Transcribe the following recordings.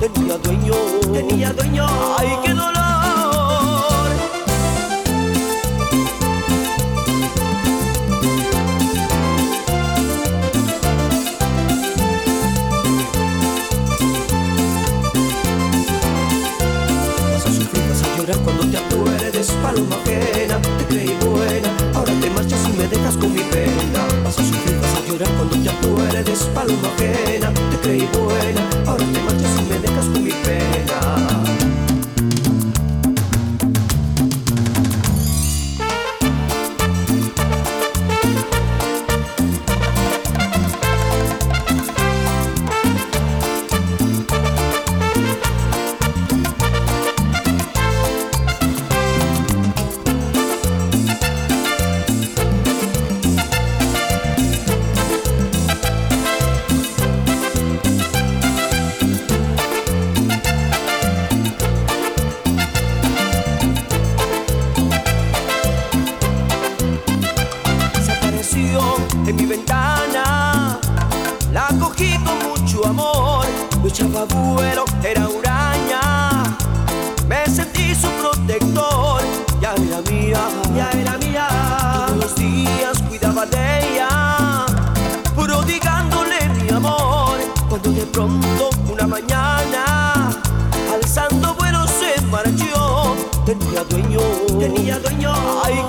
Tenía dueño, tenía dueño. Ay, qué dolor. Vas a sufrir, vas a llorar cuando te acuerdes, paloma ajena. Te creí buena, ahora te marchas y me dejas con mi pena. Vas a sufrir, vas a llorar cuando te acuerdes, paloma ajena. Te creí buena, mi ventana, la cogí con mucho amor, no echaba vuelo, era huraña, me sentí su protector, ya era mía, ya era mía, todos los días cuidaba de ella, prodigándole mi amor, cuando de pronto una mañana, alzando vuelo se marchó, tenía dueño, tenía dueño, ay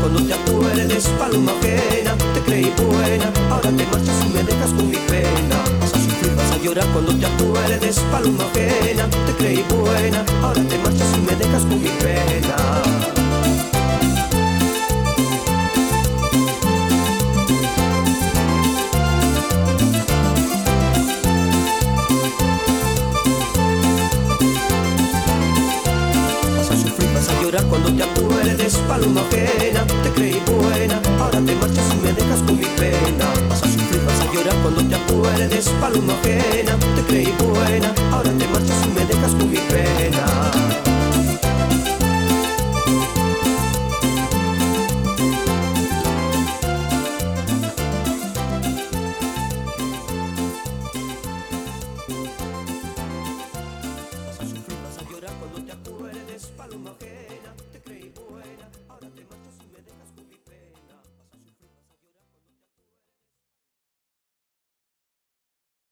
cuando te acuerdes, paloma ajena. Te creí buena, ahora te marchas y me dejas con mi pena. Vas a sufrir, vas a llorar cuando te acuerdes, paloma ajena. Cuando te acuerdes, paloma ajena. Te creí buena, ahora te marchas y me dejas con mi pena. Vas a sufrir, vas a llorar cuando te acuerdes, paloma ajena. Te creí buena, ahora te marchas